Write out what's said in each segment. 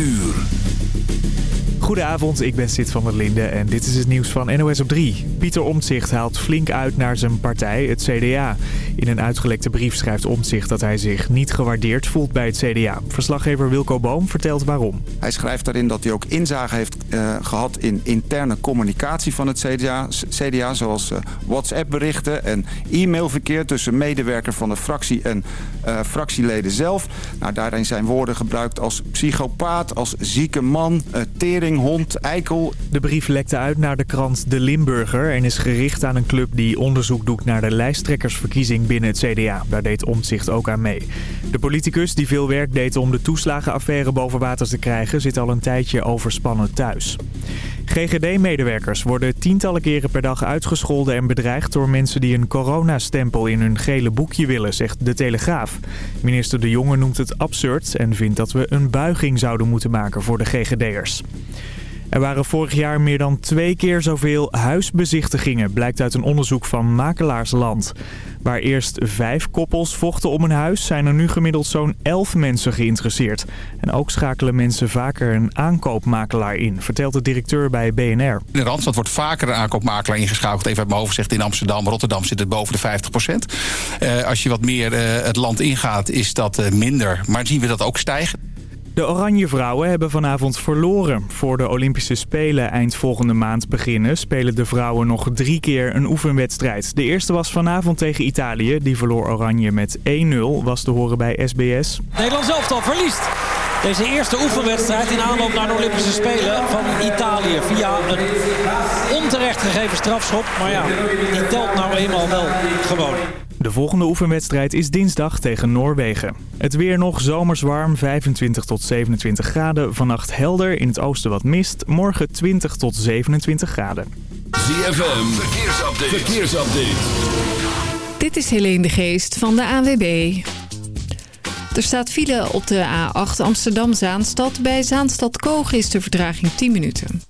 uur. Goedenavond, ik ben Sid van der Linde en dit is het nieuws van NOS op 3. Pieter Omtzigt haalt flink uit naar zijn partij, het CDA. In een uitgelekte brief schrijft Omtzigt dat hij zich niet gewaardeerd voelt bij het CDA. Verslaggever Wilco Boom vertelt waarom. Hij schrijft daarin dat hij ook inzage heeft uh, gehad in interne communicatie van het CDA. CDA zoals uh, WhatsApp-berichten en e-mailverkeer tussen medewerker van de fractie en uh, fractieleden zelf. Nou, daarin zijn woorden gebruikt als psychopaat, als zieke man, tering eikel. De brief lekte uit naar de krant De Limburger en is gericht aan een club die onderzoek doet naar de lijsttrekkersverkiezing binnen het CDA. Daar deed Omtzigt ook aan mee. De politicus die veel werk deed om de toeslagenaffaire boven water te krijgen zit al een tijdje overspannen thuis. GGD-medewerkers worden tientallen keren per dag uitgescholden en bedreigd door mensen die een coronastempel in hun gele boekje willen, zegt De Telegraaf. Minister De Jonge noemt het absurd en vindt dat we een buiging zouden moeten maken voor de GGD'ers. Er waren vorig jaar meer dan twee keer zoveel huisbezichtigingen, blijkt uit een onderzoek van Makelaarsland. Waar eerst vijf koppels vochten om een huis, zijn er nu gemiddeld zo'n elf mensen geïnteresseerd. En ook schakelen mensen vaker een aankoopmakelaar in, vertelt de directeur bij BNR. In de Randstad wordt vaker een aankoopmakelaar ingeschakeld. Even uit mijn hoofd gezegd, in Amsterdam, Rotterdam zit het boven de 50 procent. Uh, als je wat meer uh, het land ingaat, is dat uh, minder. Maar zien we dat ook stijgen. De Oranje Vrouwen hebben vanavond verloren. Voor de Olympische Spelen eind volgende maand beginnen... spelen de vrouwen nog drie keer een oefenwedstrijd. De eerste was vanavond tegen Italië. Die verloor Oranje met 1-0, was te horen bij SBS. Nederland elftal verliest deze eerste oefenwedstrijd in aanloop naar de Olympische Spelen van Italië. Via een onterecht gegeven strafschop. Maar ja, die telt nou eenmaal wel gewoon. De volgende oefenwedstrijd is dinsdag tegen Noorwegen. Het weer nog zomers warm, 25 tot 27 graden. Vannacht helder, in het oosten wat mist. Morgen 20 tot 27 graden. ZFM, verkeersupdate. verkeersupdate. Dit is Helene de Geest van de AWB. Er staat file op de A8 Amsterdam-Zaanstad. Bij Zaanstad-Koog is de vertraging 10 minuten.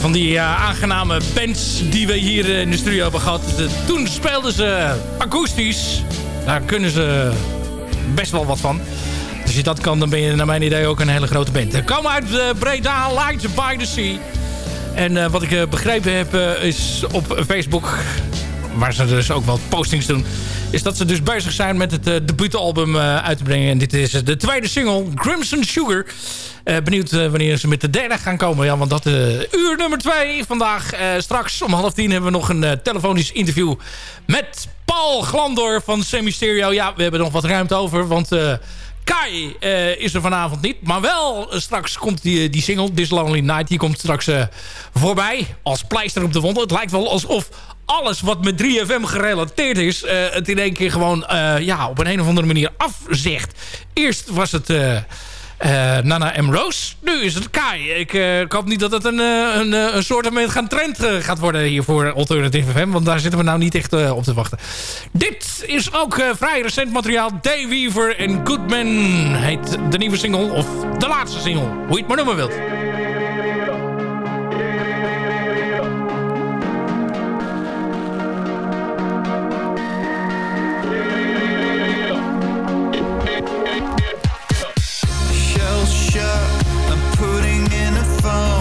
Van die aangename bands die we hier in de studio hebben gehad. toen speelden ze akoestisch. Daar kunnen ze best wel wat van. Als je dat kan, dan ben je naar mijn idee ook een hele grote band. Ze komen uit Breda, Light by the Sea. En wat ik begrepen heb is op Facebook... waar ze dus ook wel postings doen... is dat ze dus bezig zijn met het debuutalbum uit te brengen. En dit is de tweede single, Crimson Sugar... Benieuwd wanneer ze met de derde gaan komen. Ja, want dat uur nummer twee vandaag. straks om half tien hebben we nog een telefonisch interview met Paul Glandor van Semisterio. Ja, we hebben nog wat ruimte over, want... Kai is er vanavond niet. Maar wel straks komt die, die single, This Lonely Night... die komt straks voorbij als pleister op de wond. Het lijkt wel alsof alles wat met 3FM gerelateerd is... het in één keer gewoon ja, op een, een of andere manier afzegt. Eerst was het... Uh, Nana M. Rose. Nu is het Kai. Ik, ik hoop niet dat het een, een, een soort gaan trend gaat worden hier voor Alternative FM. Want daar zitten we nou niet echt op te wachten. Dit is ook vrij recent materiaal. Day Weaver en Goodman heet de nieuwe single. Of de laatste single. Hoe je het maar noemen wilt. phone.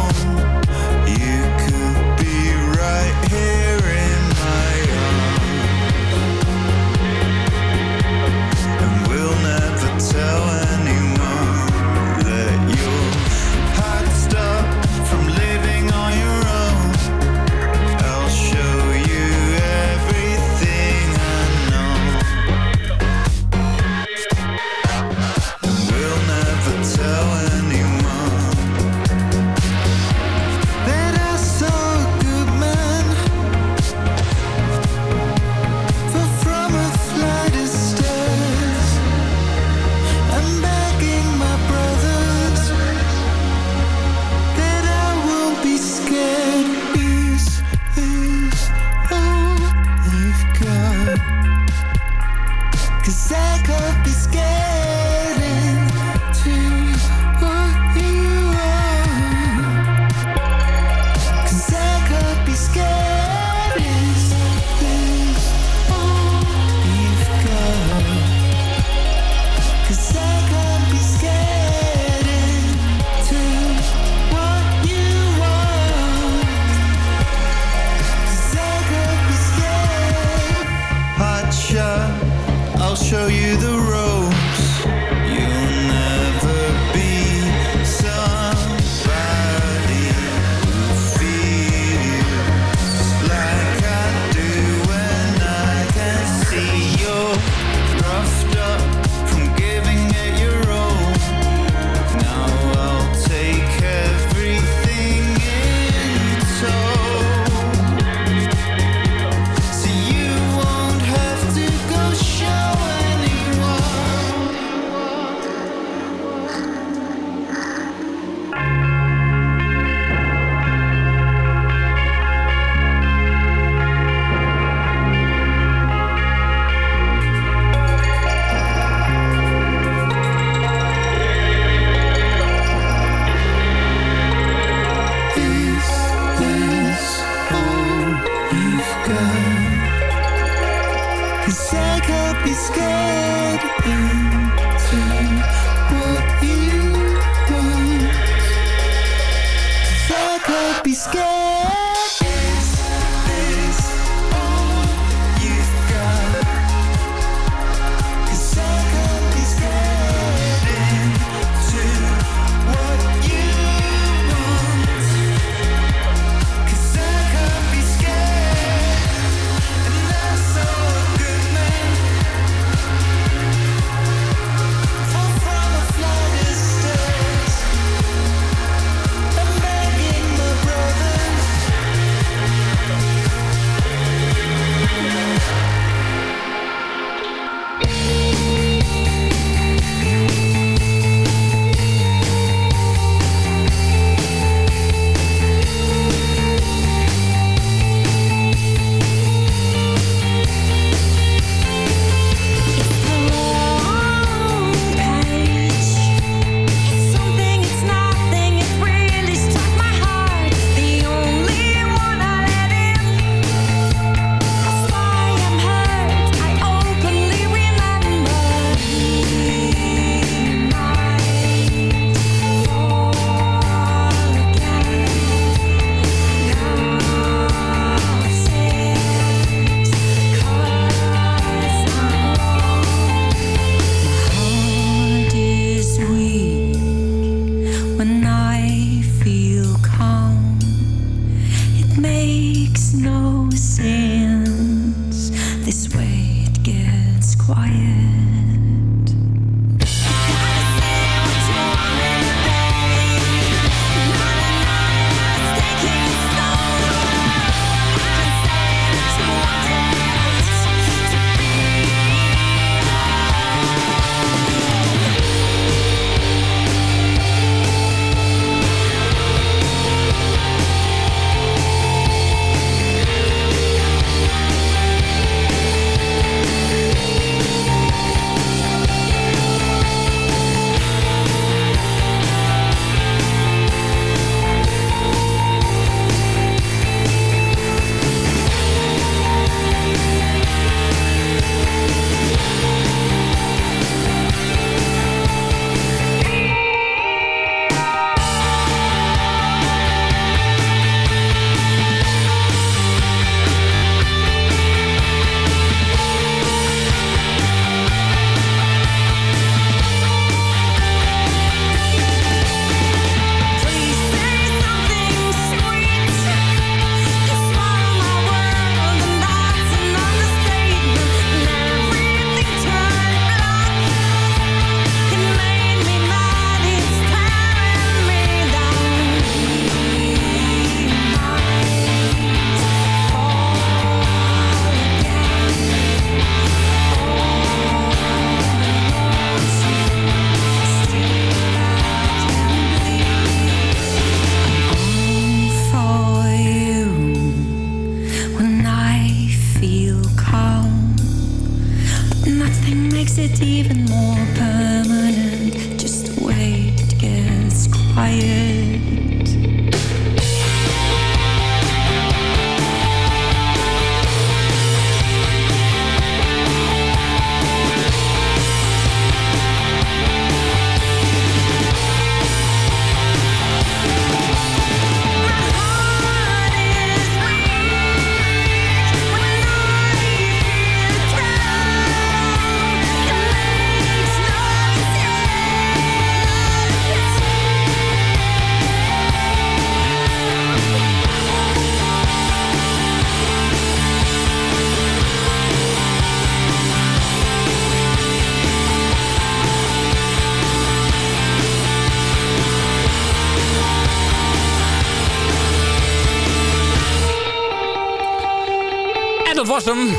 hem.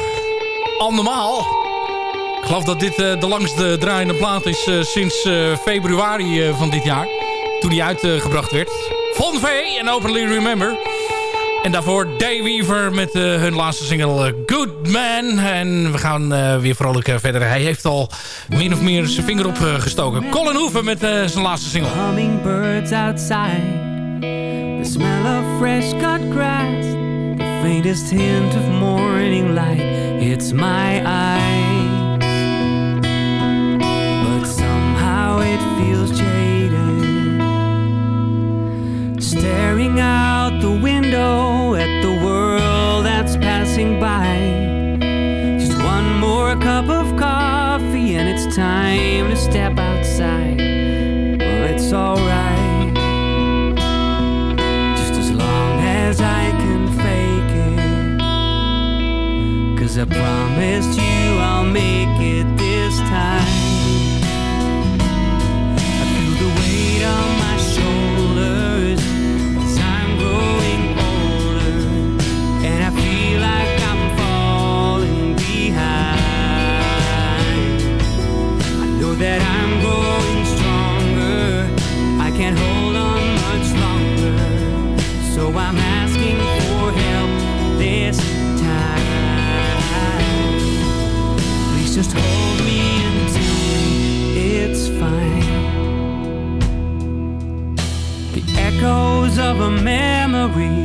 Andermaal. Ik geloof dat dit eh, de langste draaiende plaat is eh, sinds eh, februari van dit jaar. Toen die uitgebracht werd. Von V en Openly Remember. En daarvoor Dave Weaver met hun laatste single Good Man. En we gaan weer vrolijk verder. Hij heeft al min of meer zijn vinger opgestoken. Colin Hoeven met zijn laatste single. Hummingbirds outside. The smell of fresh cut grass. The faintest hint of it's my eyes. I promised you memory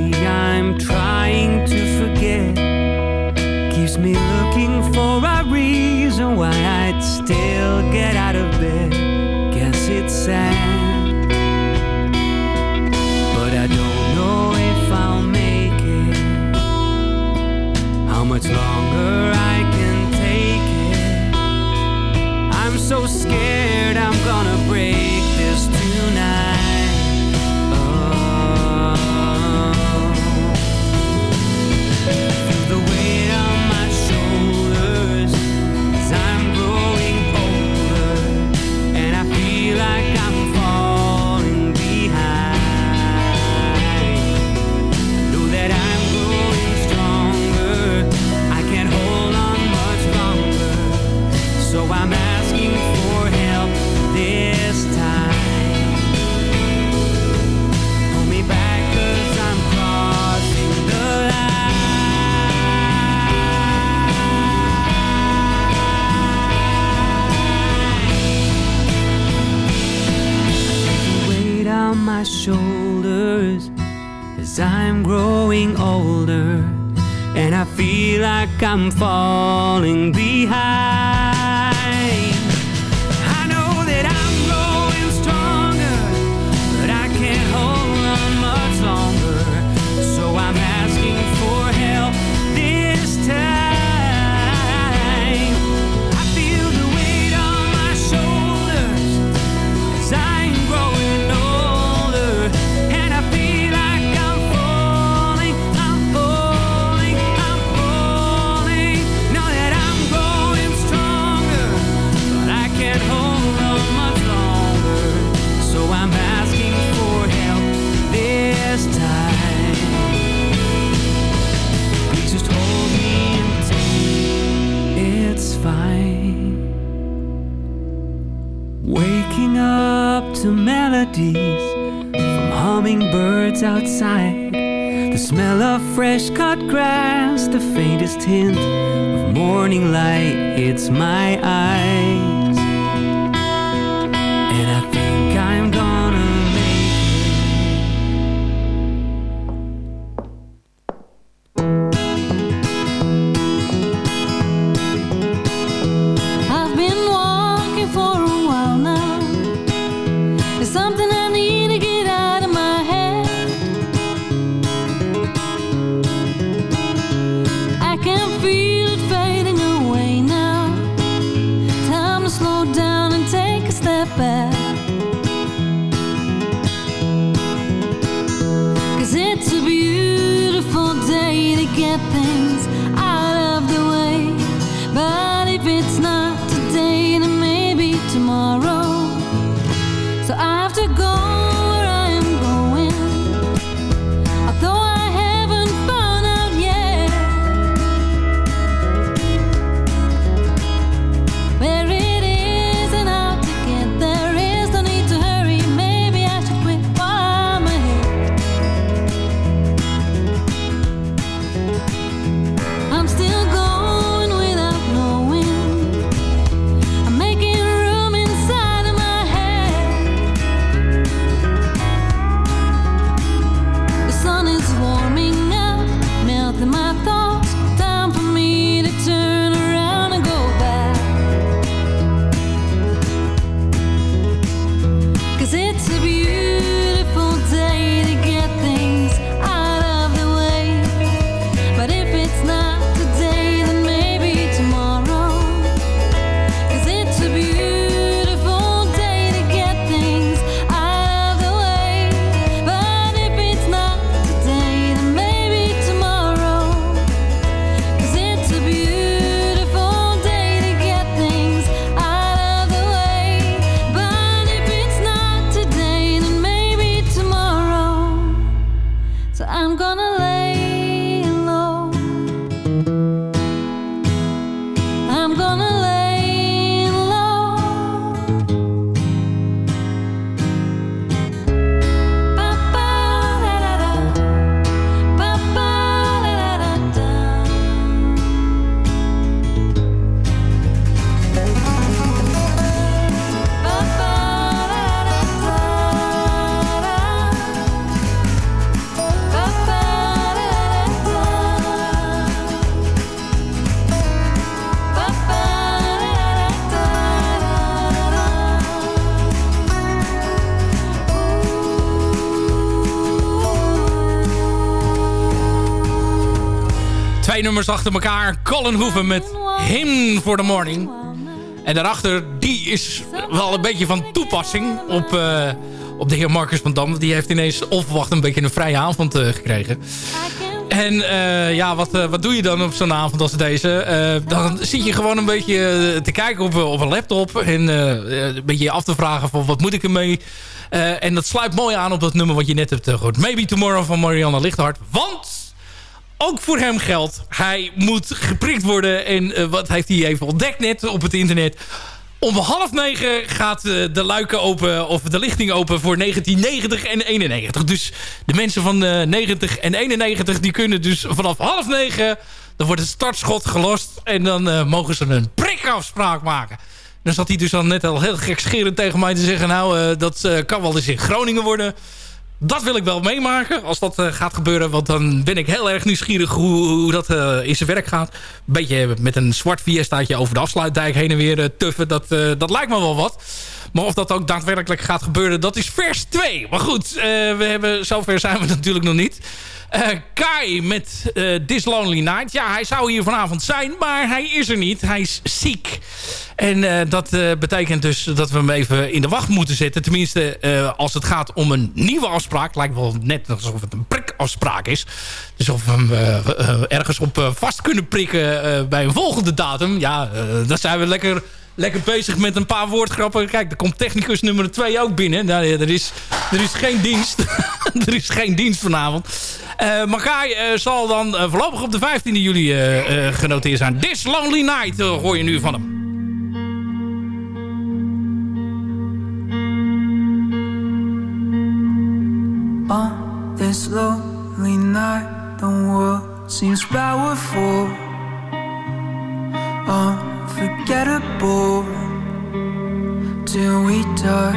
nummers achter elkaar. Colin Hoeven met Hymn for the Morning. En daarachter, die is wel een beetje van toepassing op, eh, op de heer Marcus van Dam. Die heeft ineens onverwacht een beetje een vrije avond eh, gekregen. En eh, ja, wat, wat doe je dan op zo'n avond als deze? Dan zit je gewoon een beetje te kijken op, op een laptop. En een beetje je af te vragen van wat moet ik ermee? En dat sluit mooi aan op dat nummer wat je net hebt eh, gehoord. Maybe Tomorrow van Marianne Lichthart. Want ook voor hem geldt. Hij moet geprikt worden. En eh, wat heeft hij even ontdekt net op het internet? Om half negen gaat eh, de luiken open, of de lichting open voor 1990 en 91. Dus de mensen van eh, 90 en 91, die kunnen dus vanaf half negen... dan wordt het startschot gelost en dan eh, mogen ze een prikafspraak maken. Dan zat hij dus dan net al heel gekscherend tegen mij te zeggen... nou, eh, dat eh, kan wel eens in Groningen worden dat wil ik wel meemaken als dat eh, gaat gebeuren. Want dan ben ik heel erg nieuwsgierig hoe, dat eh, in zijn werk gaat. Beetje met een zwart Fiestaatje over de afsluitdijk heen en weer eh, tuffen. Dat, dat lijkt me wel wat. Maar of dat ook daadwerkelijk gaat gebeuren, dat is vers 2. Maar goed, we hebben, zover zijn we natuurlijk nog niet. Eh, Kai met eh, This Lonely Night. Ja, hij zou hier vanavond zijn, maar hij is er niet. Hij is ziek. En eh, dat betekent dus dat we hem even in de wacht moeten zetten. Tenminste, als het gaat om een nieuwe afspraak. Lijkt wel net alsof het een prikafspraak is. Dus of we hem ergens op vast kunnen prikken bij een volgende datum. Ja, dan zijn we lekker, lekker bezig met een paar woordgrappen. Kijk, er komt technicus nummer 2 ook binnen. Nou, er, is, er is geen dienst. er is geen dienst vanavond. Eh Makai eh, zal dan eh, voorlopig op de 15e juli genoteerd zijn. This Lonely Night hoor je nu van hem. On this lonely night, the world seems powerful, unforgettable till we die.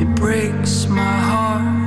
It breaks my heart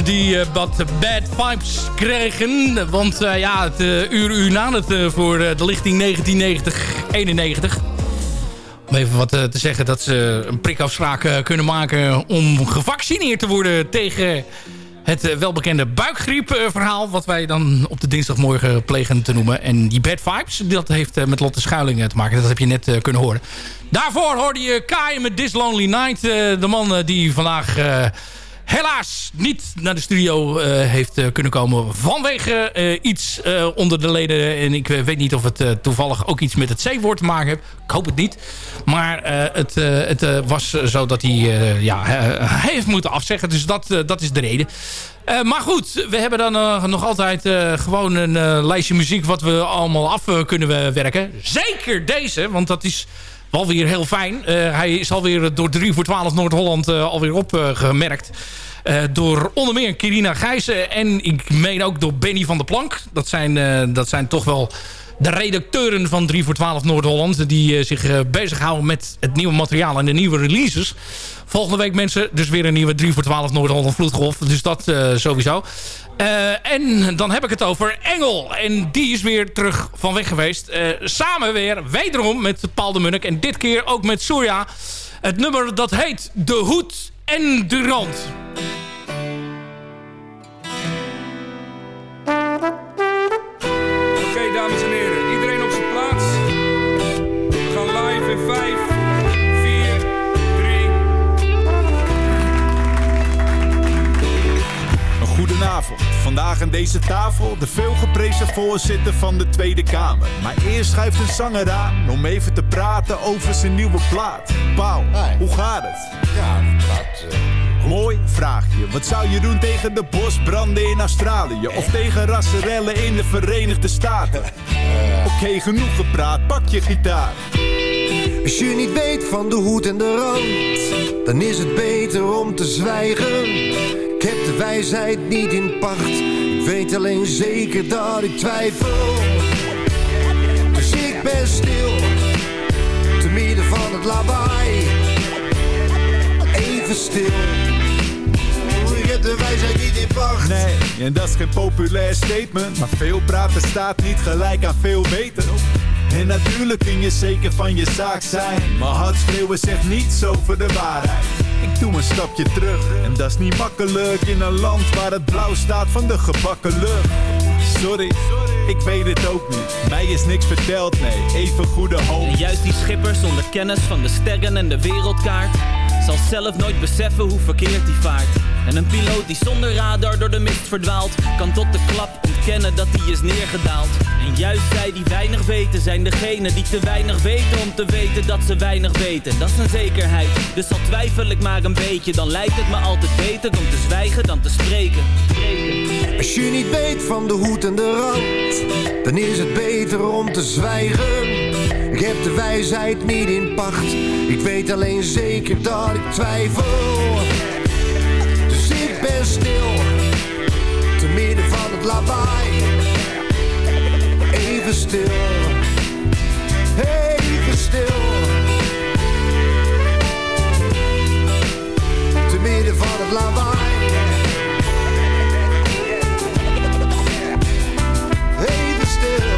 die eh, wat bad vibes kregen. Want eh, ja, het eh, uur u na het voor de lichting 1990-91. Om even wat te zeggen dat ze een prikafspraak kunnen maken... om gevaccineerd te worden tegen het welbekende buikgriepverhaal... wat wij dan op de dinsdagmorgen plegen te noemen. En die bad vibes, dat heeft met Lotte Schuiling te maken. Dat heb je net kunnen horen. Daarvoor hoorde je Kai met This Lonely Night. de man die vandaag... helaas niet naar de studio eh, heeft eh, kunnen komen vanwege eh, iets onder de leden. En ik weet niet of het toevallig ook iets met het C-woord te maken heeft. Ik hoop het niet. Maar het, het was zo dat hij ja, heeft moeten afzeggen. Dus dat, dat is de reden. Maar goed, we hebben dan nog altijd gewoon een lijstje muziek... wat we allemaal af kunnen we werken. Zeker deze, want dat is wel weer heel fijn. Eh, hij is alweer door 3 voor 12 Noord-Holland eh, alweer opgemerkt. Eh, door onder meer Kirina Gijzen en ik meen ook door Benny van der Plank. Dat zijn, dat zijn toch wel de redacteuren van 3 voor 12 Noord-Holland... die eh, zich bezighouden met het nieuwe materiaal en de nieuwe releases. Volgende week mensen dus weer een nieuwe 3 voor 12 Noord-Holland Vloedgolf. Dus dat sowieso. Eh, en dan heb ik het over Engel. En die is weer terug van weg geweest. Eh, samen weer, wederom met Paul de Munnik. En dit keer ook met Surya. Het nummer dat heet De Hoed en de Rand. Goedenavond. Vandaag aan deze tafel de veelgeprezen voorzitter van de Tweede Kamer. Maar eerst schuift een zanger aan om even te praten over zijn nieuwe plaat. Paul, hoe gaat het? Ja, dat... Mooi vraagje. Wat zou je doen tegen de bosbranden in Australië? Of tegen rasserellen in de Verenigde Staten? Oké, genoeg gepraat. Pak je gitaar. Als je niet weet van de hoed en de rand, dan is het beter om te zwijgen. Ik heb de wijsheid niet in pacht, ik weet alleen zeker dat ik twijfel. ik ben stil, te midden van het lawaai. Even stil, de wijsheid niet in pacht. Nee, en dat is geen populair statement. Maar veel praten staat niet gelijk aan veel weten. En natuurlijk kun je zeker van je zaak zijn. Maar hard schreeuwen zegt niets over de waarheid. Ik doe een stapje terug. En dat is niet makkelijk in een land waar het blauw staat van de gebakken lucht. Sorry, ik weet het ook niet. Mij is niks verteld, nee. Even goede hoop. En juist die schipper zonder kennis van de sterren en de wereldkaart Zal zelf nooit beseffen hoe verkeerd die vaart En een piloot die zonder radar door de mist verdwaalt Kan tot de klap ontkennen dat hij is neergedaald En juist zij die weinig weten zijn degene die te weinig weten Om te weten dat ze weinig weten, dat is een zekerheid Dus al twijfel ik maar een beetje Dan lijkt het me altijd beter om te zwijgen dan te spreken Als je niet weet van de hoed en de rand, dan is het beter om te zwijgen. Ik heb de wijsheid niet in pacht, ik weet alleen zeker dat ik twijfel. Ben stil, te midden van het lawaai. Even stil, even stil. Te midden van het lawaai. Even stil.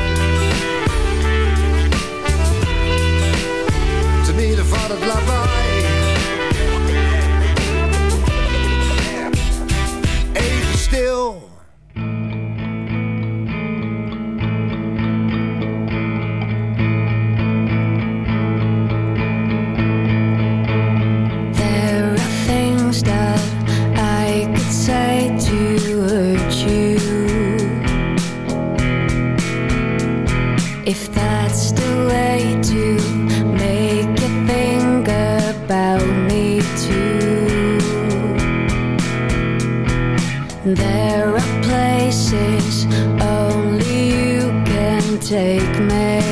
Te midden van het lawaai. There are places only you can take me.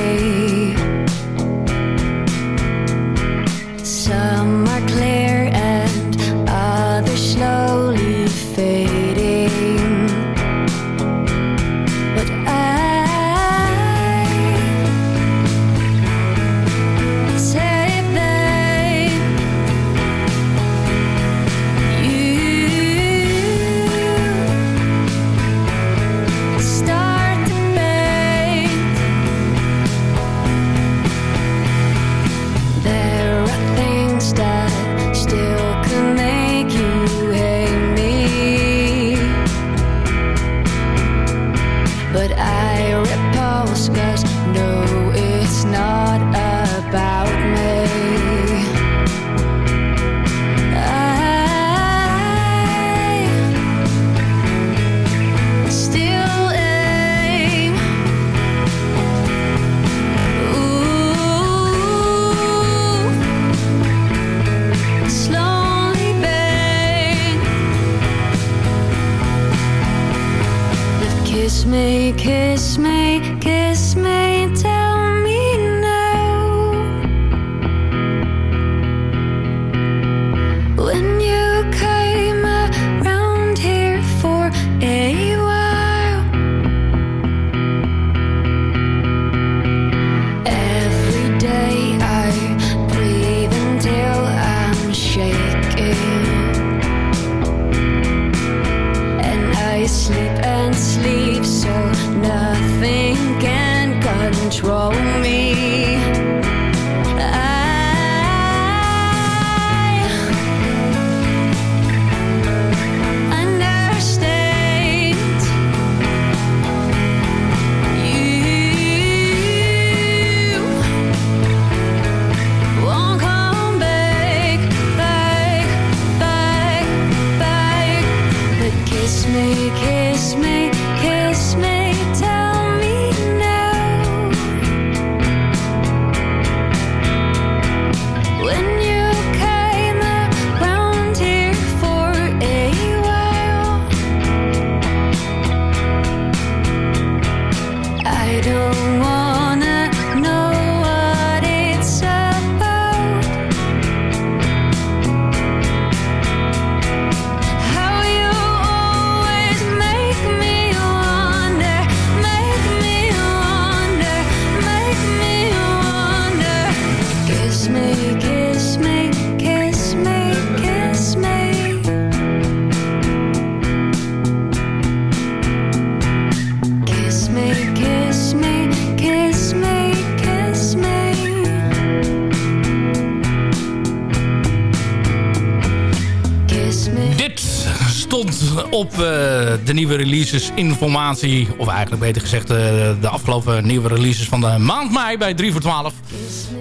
De nieuwe releases informatie. Of eigenlijk beter gezegd eh, de afgelopen nieuwe releases van de maand mei bij 3 voor 12.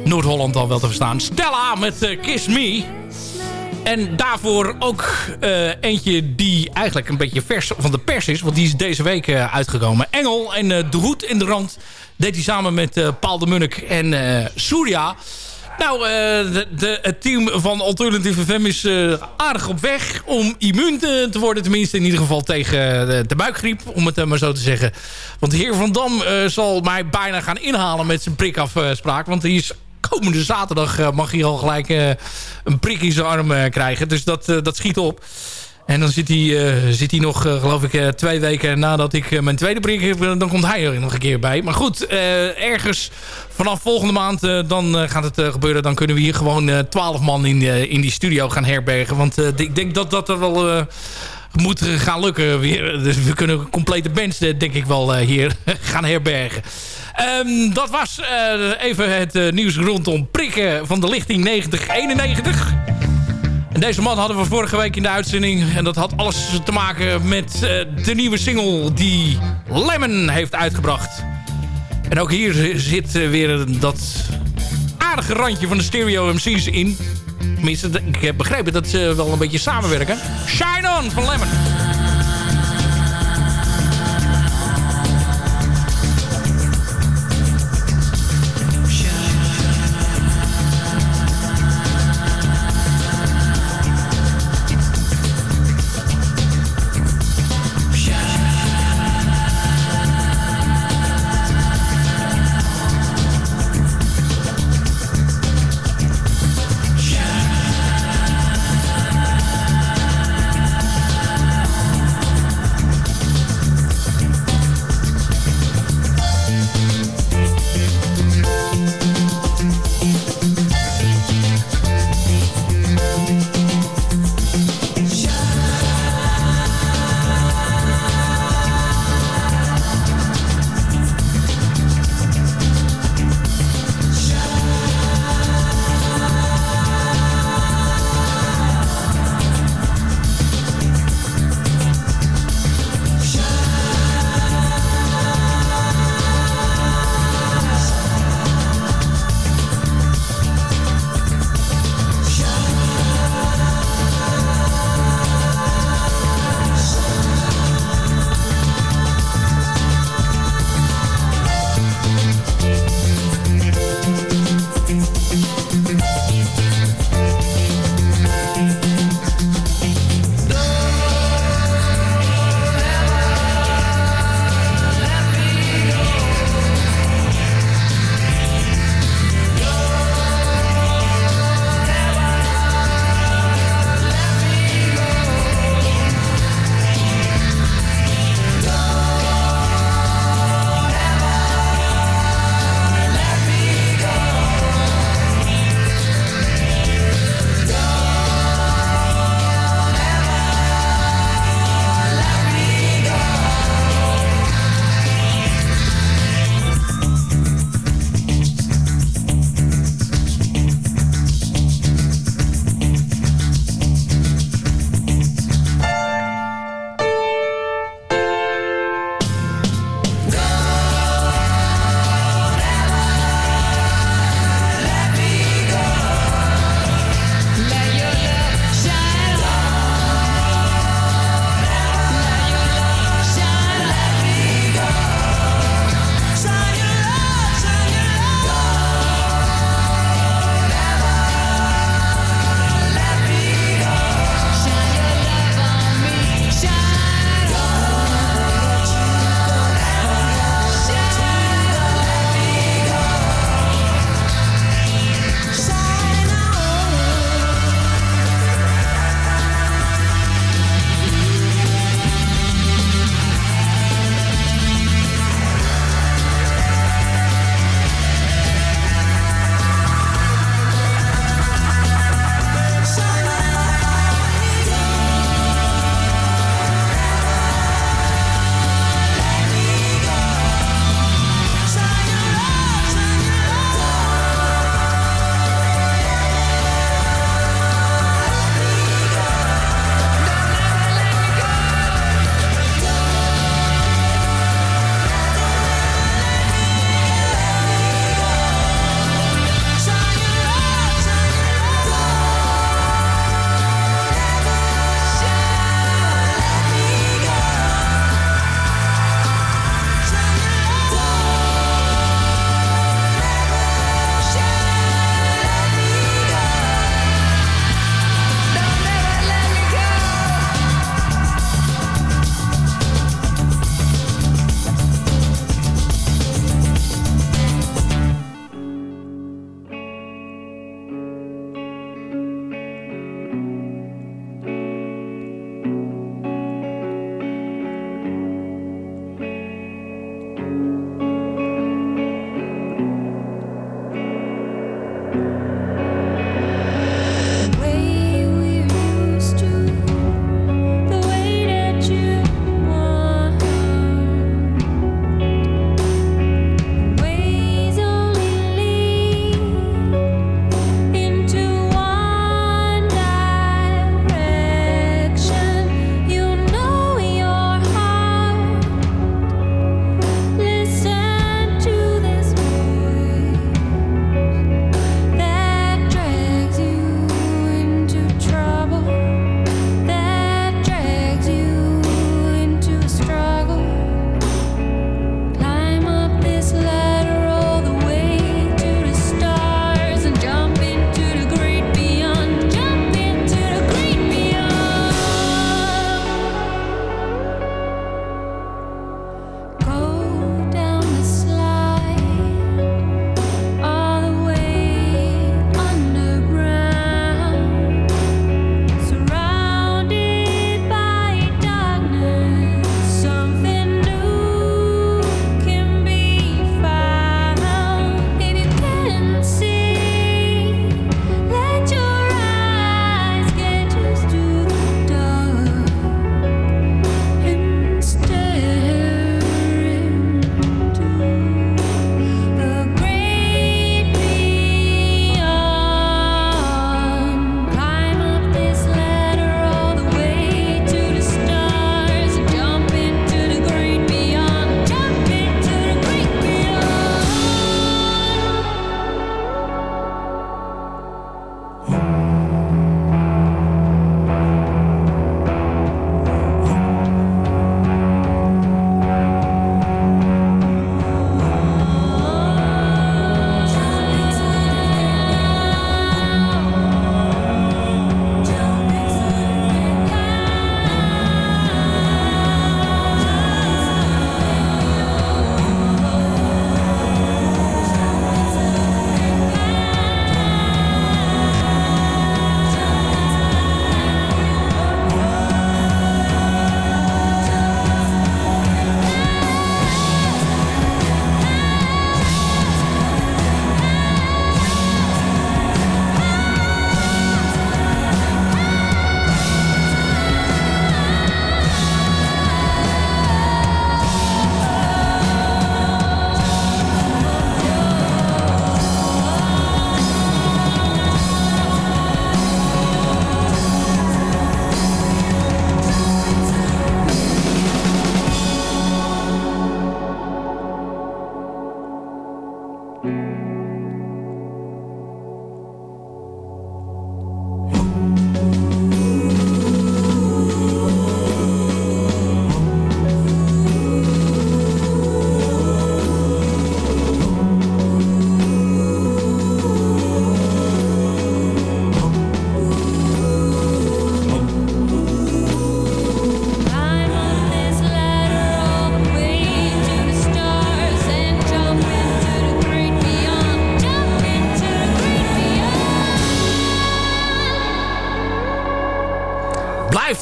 Noord-Holland al wel te verstaan. Stella met eh, Kiss Me. En daarvoor ook eh, eentje die eigenlijk een beetje vers van de pers is. Want die is deze week uitgekomen. Engel en eh, De in de Rand deed hij samen met Paul de Munnik en Surya. Nou, eh, de, het team van Alternative FM is eh, aardig op weg om immuun te, te worden. Tenminste, in ieder geval tegen de, buikgriep, om het eh, maar zo te zeggen. Want de heer Van Dam eh, zal mij bijna gaan inhalen met zijn prikafspraak. Want hij is komende zaterdag eh, mag hij al gelijk eh, een prik in zijn arm eh, krijgen. Dus dat, eh, dat schiet op. En dan zit hij, eh, zit hij nog, eh, geloof ik, eh, twee weken nadat ik mijn tweede prik heb. dan komt hij er nog een keer bij. Maar goed, ergens vanaf volgende maand dan gaat het gebeuren. Dan kunnen we hier gewoon twaalf man in, in die studio gaan herbergen. Want ik denk dat dat er wel... moet gaan lukken. Dus we kunnen complete bands denk ik wel hier gaan herbergen. Ehm, dat was even het nieuws rondom prikken van de lichting 9091. En deze man hadden we vorige week in de uitzending. En dat had alles te maken met eh, de nieuwe single die Lemon heeft uitgebracht. En ook hier zit eh, weer dat aardige randje van de Stereo MC's in. Tenminste, ik heb begrepen dat ze wel een beetje samenwerken. Shine On van Lemon.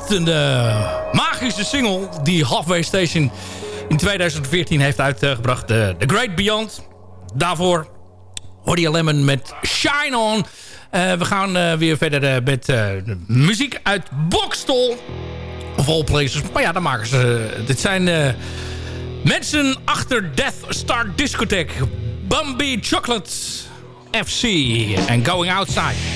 De een magische single die Halfway Station in 2014 heeft uitgebracht. Eh, The Great Beyond. Daarvoor Hordy Lemon met Shine On. Eh, we gaan eh, weer verder met muziek uit Bokstol Of all places. Maar ja, dat maken ze... dit zijn mensen achter Death Star Discotheque. Bambi Chocolate FC. En Going Outside.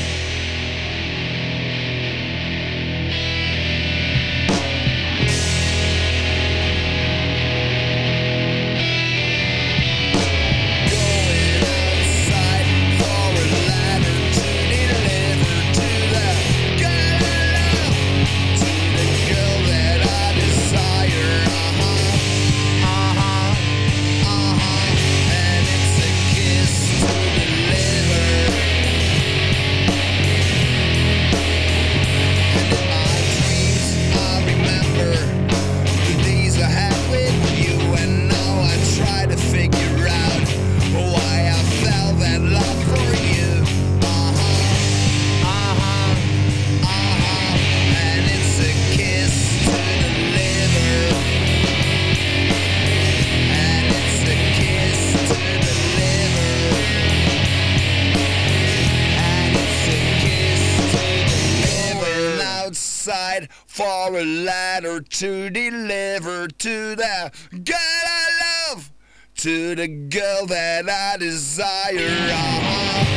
to deliver to the girl I love, to the girl that I desire. Uh-huh.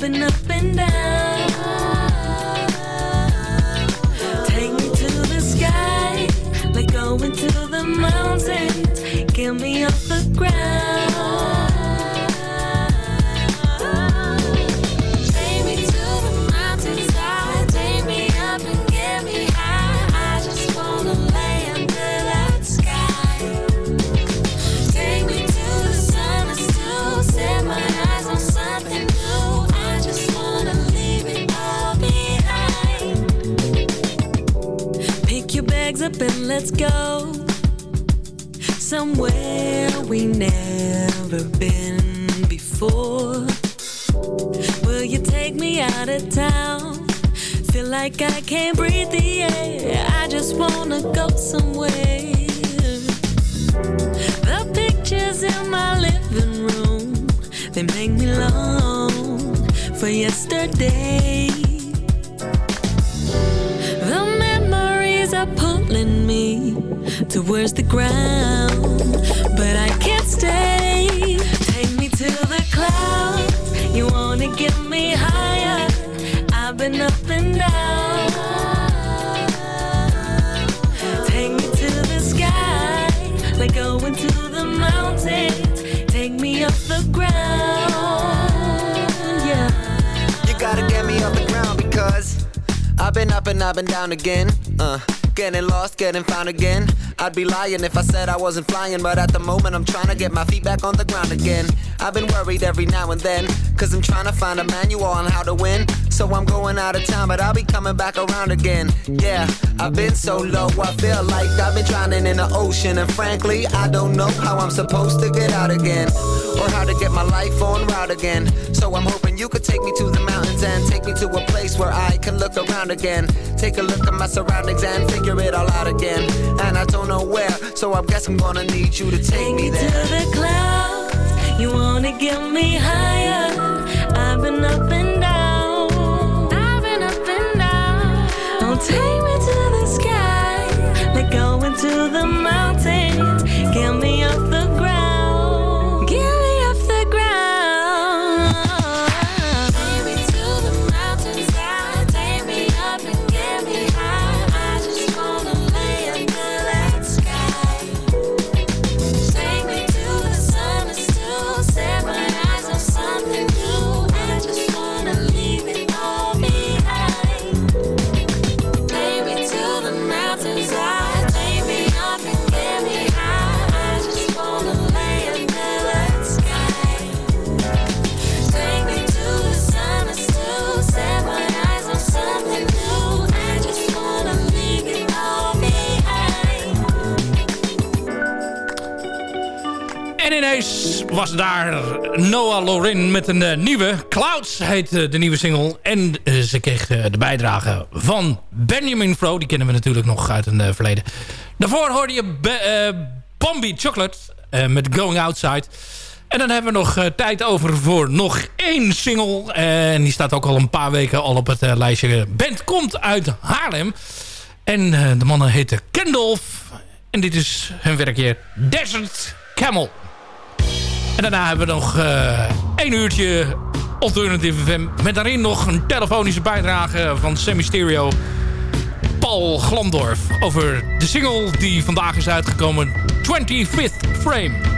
I've up and down. let's go somewhere we never been before. Will you take me out of town? Feel like I can't breathe the air. I just wanna go somewhere. The pictures in my living room, they make me long for yesterday. Towards the ground, but I can't stay. Take me to the clouds. You wanna get me higher? I've been up and down. Take me to the sky, like going to the mountains. Take me off the ground, yeah. You gotta get me off the ground because I've been up and I've been down again. Uh, getting lost, getting found again. I'd be lying if I said I wasn't flying, but at the moment I'm trying to get my feet back on the ground again. I've been worried every now and then, cause I'm trying to find a manual on how to win. So I'm going out of town, but I'll be coming back around again. Yeah, I've been so low, I feel like I've been drowning in the ocean. And frankly, I don't know how I'm supposed to get out again, or how to get my life on route again. So I'm hoping you could take me to the mountains and take me to a place where I can look around again. Take a look at my surroundings and figure it all out again. And I don't know where, so I guess I'm gonna need you to take me to there. the clouds. You wanna get me higher? I've been up and take me to the sky, like going to the mountains. Was daar Noah Lorin met een eh, nieuwe. Clouds heet eh, de nieuwe single. En eh, ze kreeg de bijdrage van Benjamin Fro. Die kennen we natuurlijk nog uit eh, verleden. Daarvoor hoorde je Bambi Chocolate eh, met Going Outside. En dan hebben we nog tijd over voor nog één single. En die staat ook al een paar weken al op het lijstje. Band komt uit Haarlem. En de mannen heten Kendolf. En dit is hun werkje Desert Camel. En daarna hebben we nog eh één uurtje Alternative FM. Met daarin nog een telefonische bijdrage van Sammy Stereo. Paul Glandorf over de single die vandaag is uitgekomen. 25th Frame.